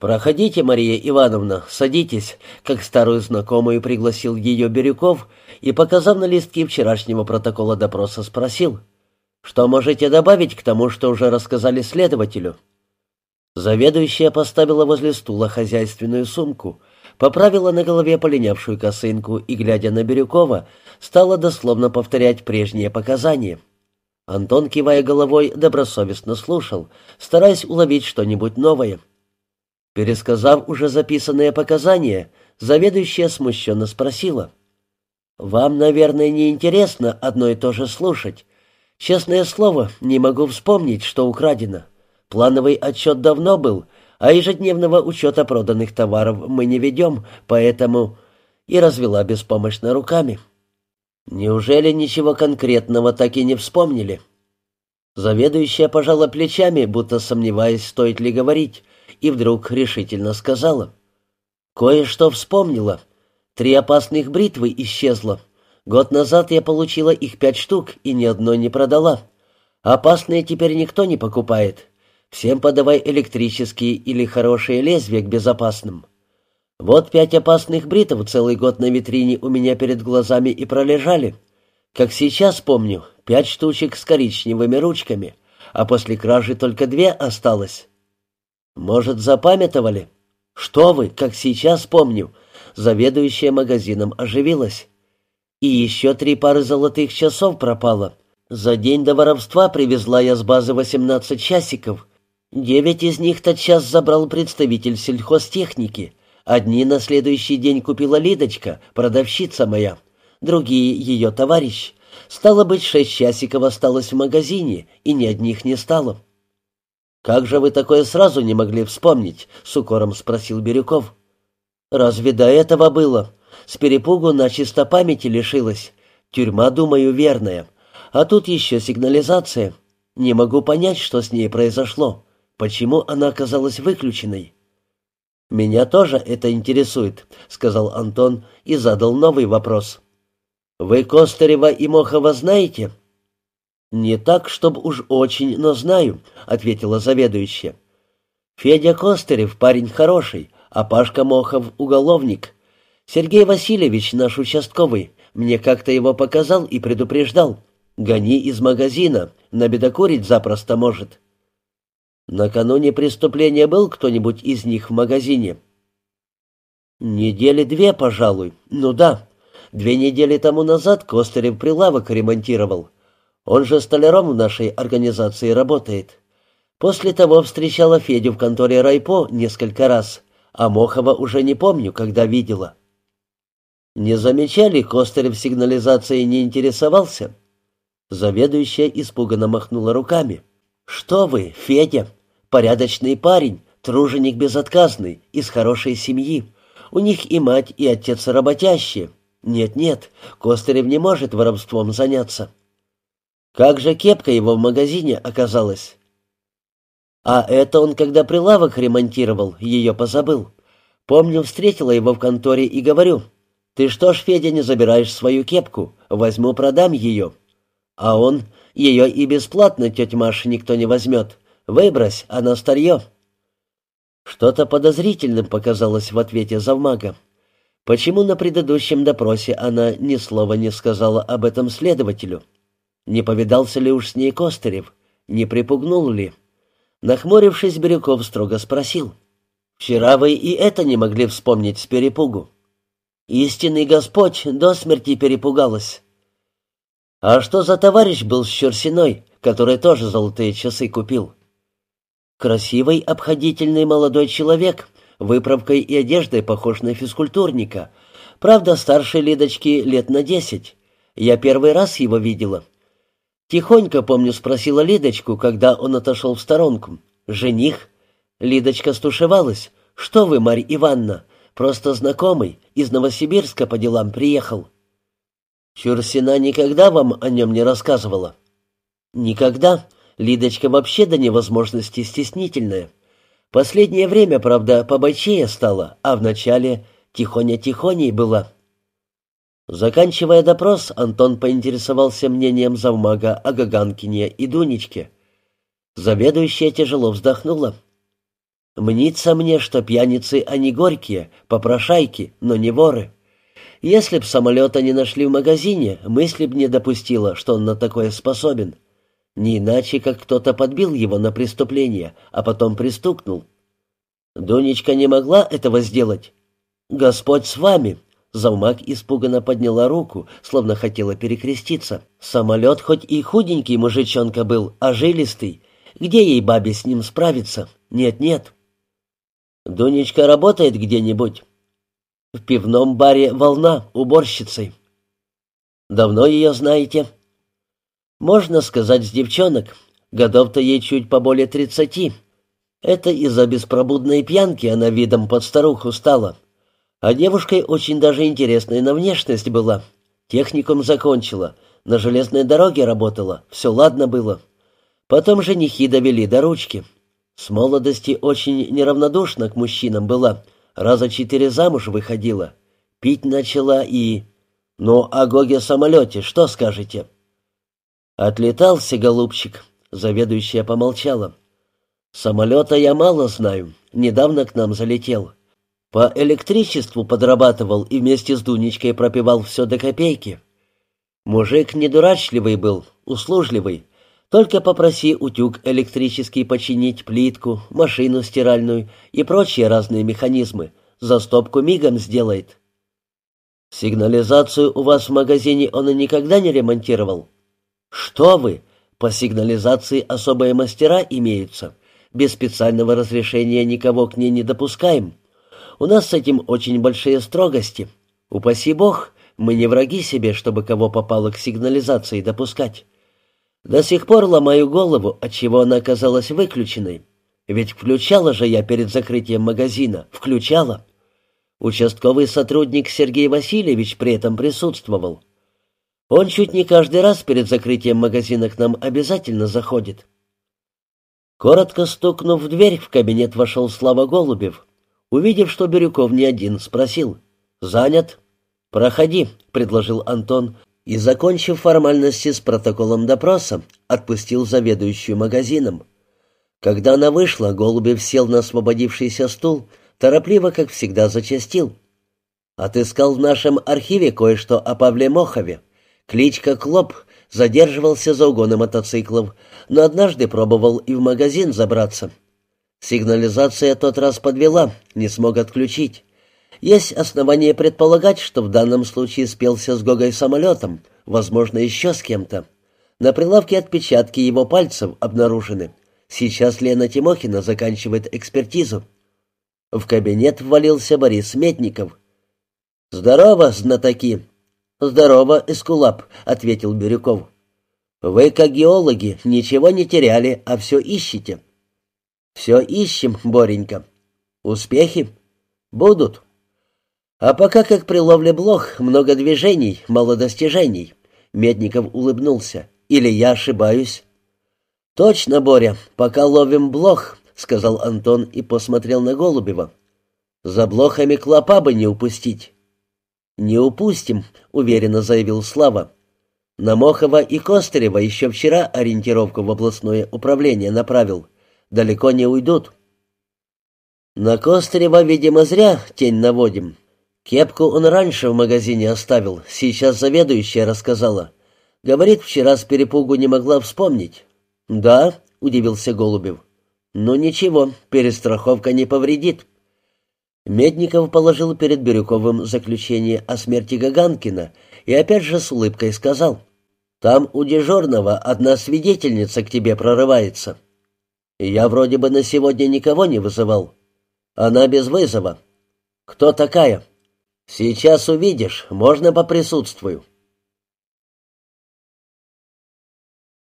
«Проходите, Мария Ивановна, садитесь», как старую знакомую пригласил ее Бирюков и, показав на листке вчерашнего протокола допроса, спросил, «Что можете добавить к тому, что уже рассказали следователю?» Заведующая поставила возле стула хозяйственную сумку, поправила на голове полинявшую косынку и, глядя на Бирюкова, стала дословно повторять прежние показания. Антон, кивая головой, добросовестно слушал, стараясь уловить что-нибудь новое. Пересказав уже записанные показания, заведующая смущенно спросила. «Вам, наверное, не интересно одно и то же слушать. Честное слово, не могу вспомнить, что украдено. Плановый отчет давно был, а ежедневного учета проданных товаров мы не ведем, поэтому...» И развела беспомощно руками. «Неужели ничего конкретного так и не вспомнили?» Заведующая пожала плечами, будто сомневаясь, стоит ли говорить, и вдруг решительно сказала. «Кое-что вспомнила. Три опасных бритвы исчезло. Год назад я получила их пять штук и ни одной не продала. Опасные теперь никто не покупает. Всем подавай электрические или хорошие лезвия к безопасным. Вот пять опасных бритв целый год на витрине у меня перед глазами и пролежали. Как сейчас помню, пять штучек с коричневыми ручками, а после кражи только две осталось. Может, запамятовали? Что вы, как сейчас помню. Заведующая магазином оживилась. И еще три пары золотых часов пропало. За день до воровства привезла я с базы 18 часиков. Девять из них тотчас забрал представитель сельхозтехники. Одни на следующий день купила Лидочка, продавщица моя. Другие — ее товарищ. Стало быть, шесть часиков осталось в магазине, и ни одних не стало. «Как же вы такое сразу не могли вспомнить?» — с укором спросил Бирюков. «Разве до этого было? С перепугу на чисто памяти лишилась. Тюрьма, думаю, верная. А тут еще сигнализация. Не могу понять, что с ней произошло. Почему она оказалась выключенной?» «Меня тоже это интересует», — сказал Антон и задал новый вопрос. «Вы Костарева и Мохова знаете?» «Не так, чтобы уж очень, но знаю», — ответила заведующая. «Федя Костырев парень хороший, а Пашка Мохов — уголовник. Сергей Васильевич, наш участковый, мне как-то его показал и предупреждал. Гони из магазина, набедокурить запросто может». «Накануне преступления был кто-нибудь из них в магазине?» «Недели две, пожалуй. Ну да. Две недели тому назад Костырев прилавок ремонтировал». Он же столяром в нашей организации работает. После того встречала Федю в конторе Райпо несколько раз, а Мохова уже не помню, когда видела. Не замечали, Костырев сигнализацией не интересовался? Заведующая испуганно махнула руками. «Что вы, Федя? Порядочный парень, труженик безотказный, из хорошей семьи. У них и мать, и отец работящие. Нет-нет, Костырев не может воровством заняться». Как же кепка его в магазине оказалась? А это он, когда прилавок ремонтировал, ее позабыл. Помню, встретила его в конторе и говорю, «Ты что ж, Федя, не забираешь свою кепку? Возьму, продам ее». А он, «Ее и бесплатно, тетя Маша, никто не возьмет. Выбрось, она старье». Что-то подозрительным показалось в ответе завмага. Почему на предыдущем допросе она ни слова не сказала об этом следователю? Не повидался ли уж с ней Костырев? Не припугнул ли? Нахмурившись, Бирюков строго спросил. «Вчера вы и это не могли вспомнить с перепугу». «Истинный Господь до смерти перепугалась». «А что за товарищ был с Черсиной, который тоже золотые часы купил?» «Красивый, обходительный молодой человек, выправкой и одеждой похож на физкультурника. Правда, старше Лидочки лет на десять. Я первый раз его видела. Тихонько, помню, спросила Лидочку, когда он отошел в сторонку. «Жених?» Лидочка стушевалась. «Что вы, Марья Ивановна? Просто знакомый, из Новосибирска по делам приехал». «Чурсина никогда вам о нем не рассказывала?» «Никогда. Лидочка вообще до невозможности стеснительная. Последнее время, правда, побойчее стала, а вначале тихоня-тихоней была». Заканчивая допрос, Антон поинтересовался мнением завмага о Гаганкине и Дунечке. Заведующая тяжело вздохнула. Мнится мне, что пьяницы они горькие, попрошайки, но не воры. Если б самолета не нашли в магазине, мысли б не допустила, что он на такое способен. Не иначе, как кто-то подбил его на преступление, а потом пристукнул. Дунечка не могла этого сделать. «Господь с вами!» Завмак испуганно подняла руку, словно хотела перекреститься. Самолет хоть и худенький мужичонка был, а жилистый. Где ей бабе с ним справиться? Нет-нет. Дунечка работает где-нибудь? В пивном баре «Волна» уборщицей. Давно ее знаете? Можно сказать, с девчонок. Годов-то ей чуть поболее тридцати. Это из-за беспробудной пьянки она видом под старуху стала. А девушкой очень даже интересная на внешность была. Техникум закончила, на железной дороге работала, все ладно было. Потом женихи довели до ручки. С молодости очень неравнодушна к мужчинам была, раза четыре замуж выходила. Пить начала и... Ну, о Гоге-самолете что скажете?» «Отлетался, голубчик», — заведующая помолчала. «Самолета я мало знаю, недавно к нам залетел. По электричеству подрабатывал и вместе с Дунечкой пропивал все до копейки. Мужик недурачливый был, услужливый. Только попроси утюг электрический починить, плитку, машину стиральную и прочие разные механизмы. За стопку мигом сделает. Сигнализацию у вас в магазине он и никогда не ремонтировал? Что вы? По сигнализации особые мастера имеются. Без специального разрешения никого к ней не допускаем. У нас с этим очень большие строгости. Упаси бог, мы не враги себе, чтобы кого попало к сигнализации допускать. До сих пор ломаю голову, отчего она оказалась выключенной. Ведь включала же я перед закрытием магазина, включала. Участковый сотрудник Сергей Васильевич при этом присутствовал. Он чуть не каждый раз перед закрытием магазина к нам обязательно заходит. Коротко стукнув в дверь, в кабинет вошел Слава Голубев. Увидев, что Бирюков не один, спросил. «Занят?» «Проходи», — предложил Антон, и, закончив формальности с протоколом допроса, отпустил заведующую магазином. Когда она вышла, Голубев сел на освободившийся стул, торопливо, как всегда, зачастил. «Отыскал в нашем архиве кое-что о Павле Мохове. Кличка Клоп задерживался за угоном мотоциклов, но однажды пробовал и в магазин забраться. Сигнализация тот раз подвела, не смог отключить. Есть основания предполагать, что в данном случае спелся с Гогой самолетом, возможно, еще с кем-то. На прилавке отпечатки его пальцев обнаружены. Сейчас Лена Тимохина заканчивает экспертизу. В кабинет ввалился Борис Сметников. «Здорово, знатоки!» «Здорово, Эскулап», — ответил Бирюков. «Вы, как геологи, ничего не теряли, а все ищете». Все ищем, Боренька. Успехи? Будут. А пока, как при ловле блох, много движений, мало достижений. Медников улыбнулся. Или я ошибаюсь? Точно, Боря, пока ловим блох, сказал Антон и посмотрел на Голубева. За блохами клопа бы не упустить. «Не упустим», — уверенно заявил Слава. «На Мохова и Костырева еще вчера ориентировку в областное управление направил далеко не уйдут. На Костырева, видимо, зря тень наводим. Кепку он раньше в магазине оставил, сейчас заведующая рассказала. Говорит, вчера с перепугу не могла вспомнить. «Да», — удивился Голубев. «Ну ничего, перестраховка не повредит». Медников положил перед Бирюковым заключение о смерти Гаганкина и опять же с улыбкой сказал, «Там у дежурного одна свидетельница к тебе прорывается». Я вроде бы на сегодня никого не вызывал. Она без вызова. Кто такая? Сейчас увидишь, можно поприсутствую.